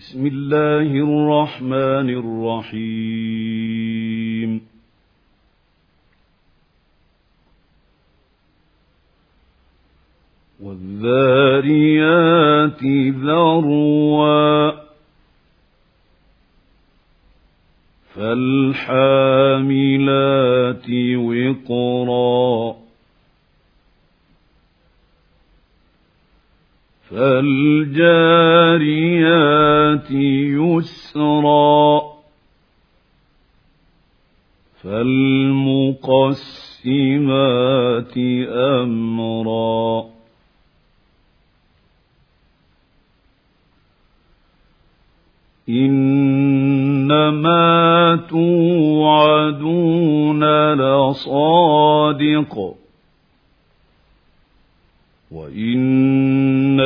بسم الله الرحمن الرحيم. والذاريات ذروا فالحاملات وقرا فالجاريات يسرا فالمقسمات أمرا إنما توعدون لصادق وإن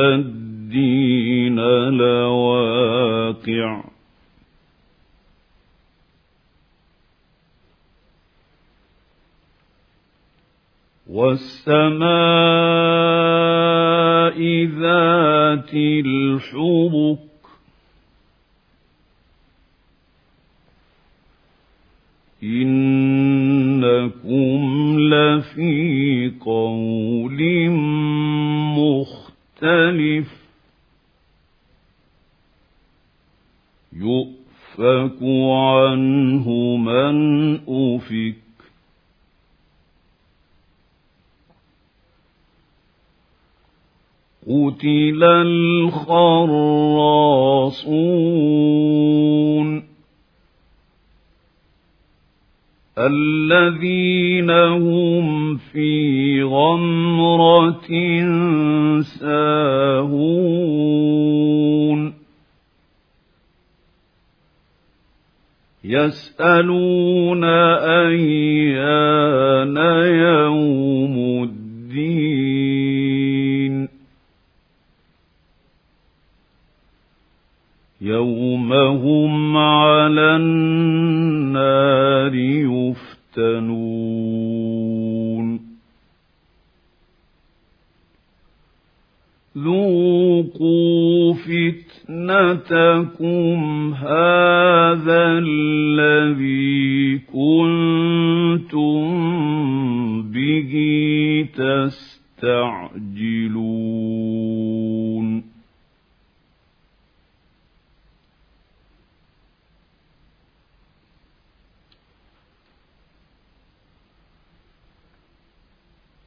والسماء ذات الحبك قتل الخراصون الذين هم في غمرة ساهون يسألون أيان يوم يوم هم على النار يفتنون ذوقوا فتنتكم هذا الذي كنتم به تستعجلون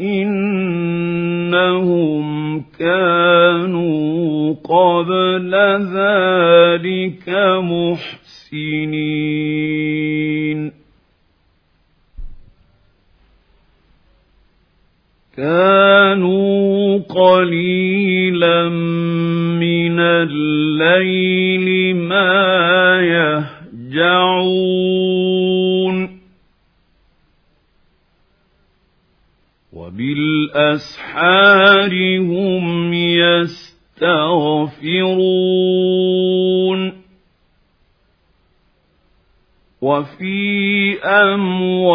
إنهم كانوا قبل ذلك محسنين. وبالأسحار هم يستغفرون. وفي أموالهم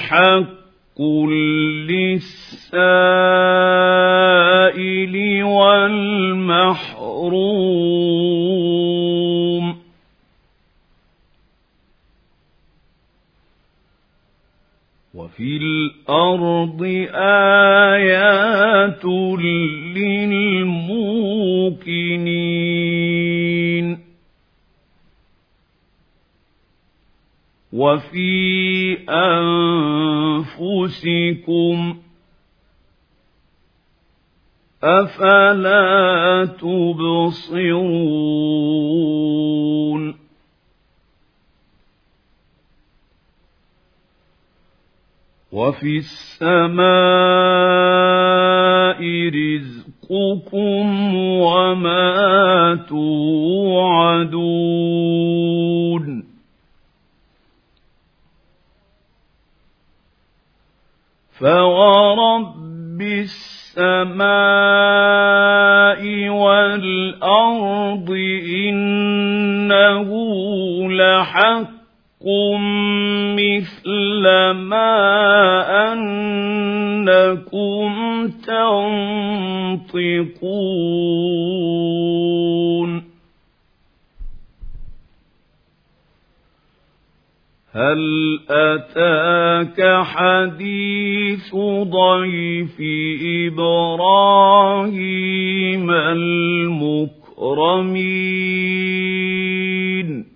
حق للسائل والمحروم. وفي الأرض آيات للموقنين. وفي أنفسكم أفلا تبصرون. وفي السماء رزقكم وما توعدون. فورب السماء والأرض إنه لحق مثل ما أنكم تنطقون هل أتاك حديث ضيف إبراهيم المكرمين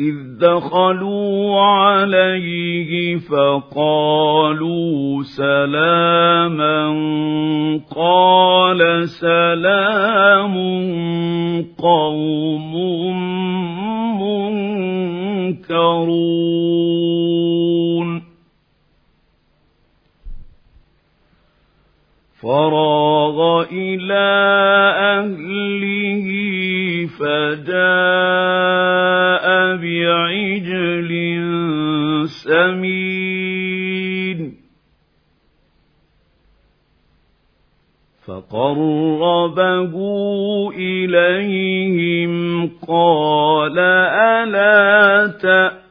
إذ دخلوا عليه فقالوا سلاما قال سلام قوم منكرون. فراغ إلى أهله فجاء بعجل سمين. فقربه إليهم قال ألا تأكلون؟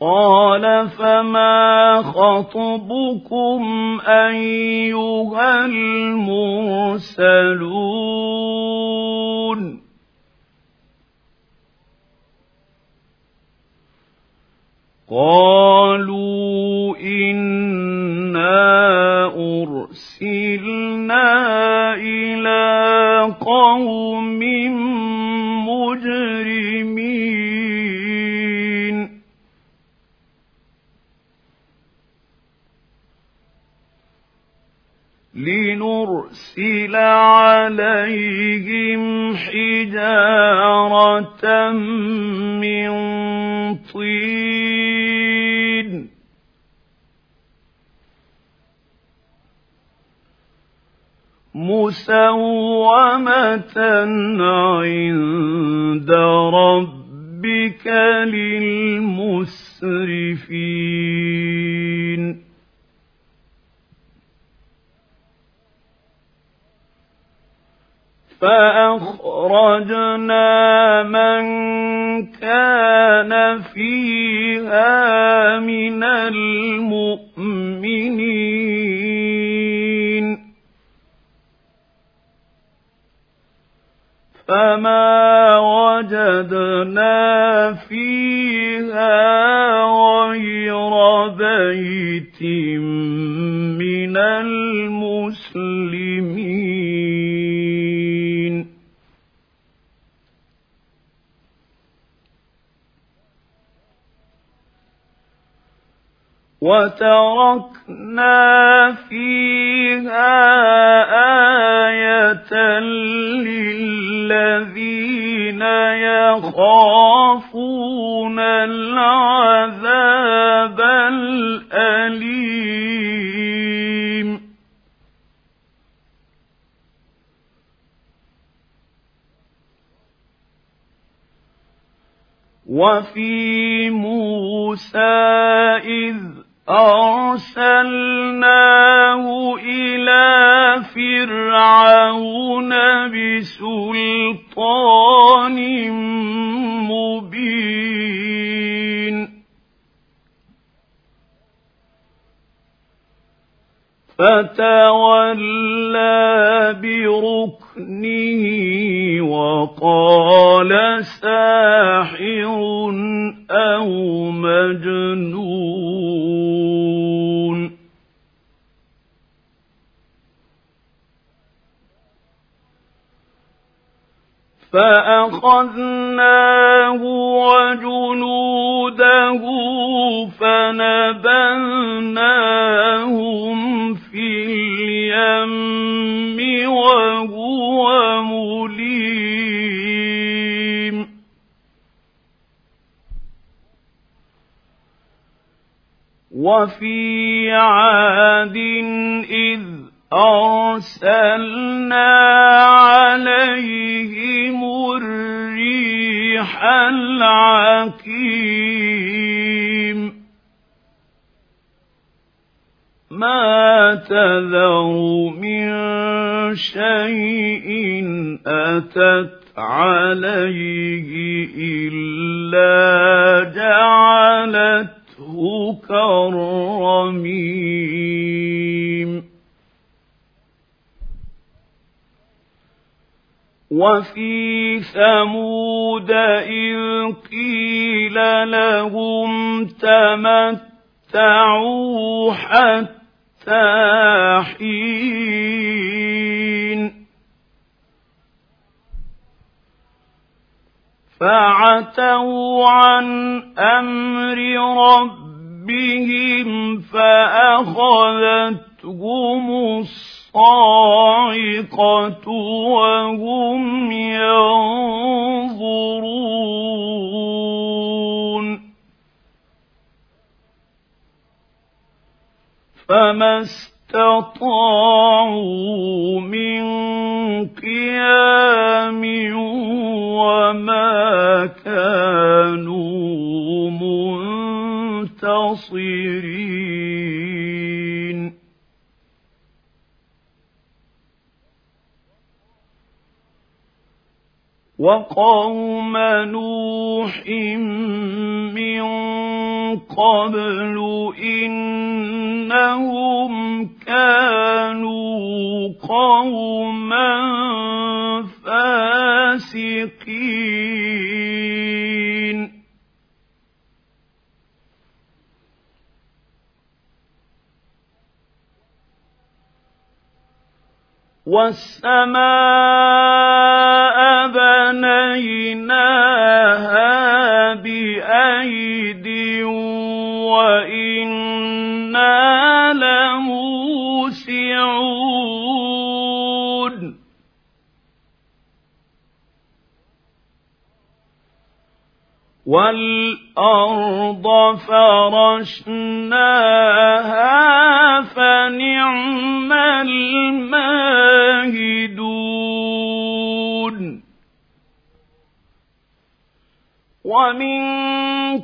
قال فما خطبكم أيها المرسلون؟ قالوا إنا أرسلنا إلى قوم عليهم حجارة من طين. مسومة عند ربك للمسرفين. فأخرجنا من كان فيها من المؤمنين. فما وجدنا فيها غير بيت من المسلمين. وتركنا فيها آية للذين يخافون العذاب الأليم. وفي موسى إذ أرسلناه إلى فرعون بسلطان مبين. فتولى بركنه وقال ساحر أو فأخذناه وجنوده فنبذناهم في اليم وهو مليم. وفي عاد إذ أرسلنا عليهم الريح العقيم. ما تذر من شيء أتت عليه إلا جعلته وفي ثمود إذ قيل لهم تمتعوا حتى حين. فعتوا عن أمر ربهم فأخذتهم الصاعقة وهم ينظرون. فما استطاعوا من قيام وما كانوا منتصرين. وقوم نوح من قبل إنهم كانوا قوما فاسقين. والسماء بنيناها بأيد وإنا لموسعون والأرض فرشناها فنعم الماهدون ومن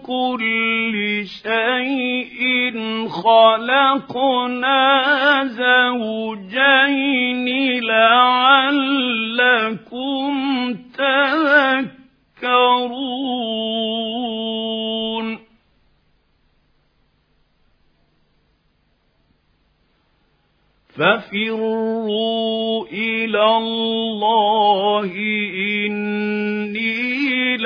كل شيء خلقنا زوجين لعلكم تذكرون. ففروا إلى الله إني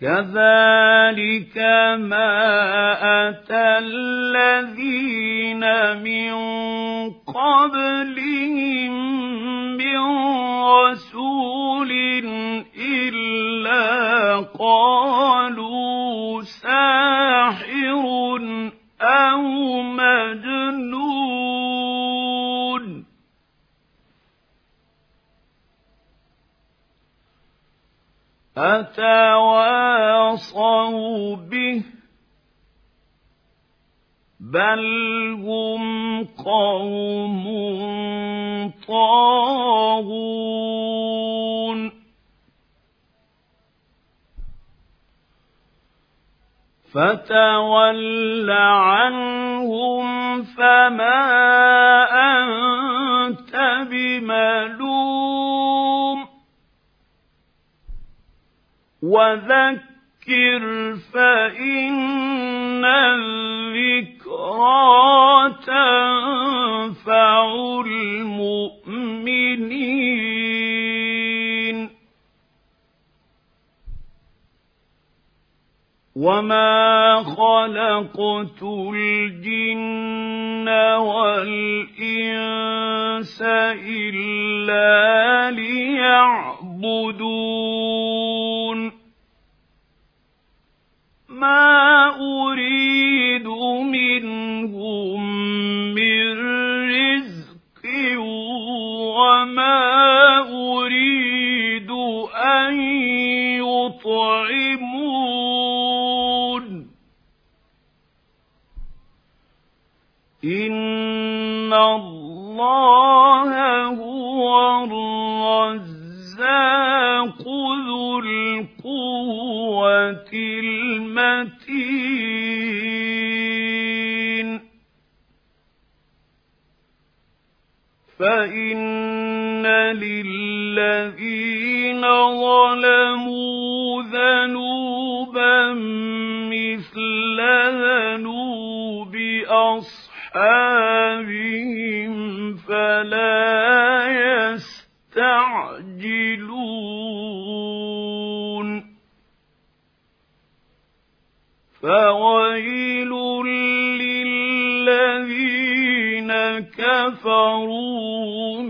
كذلك ما أتى الذين من قبلهم من رسول إلا قالوا ساحر أو مجنون. أتواصوا به بل هم قوم طاغون فتول عنهم فما أنت بملوم وذكر فإن الذكرى تنفع المؤمنين. وما خلقت الجن والإنس إلا ليعبدون ما أريد منهم من رزق وما أريد أن يطعمون إن الله هو الرزاق المتين. فإن للذين ظلموا ذنوبا مثل ذنوب أصحابهم فلا فويل للذين كفروا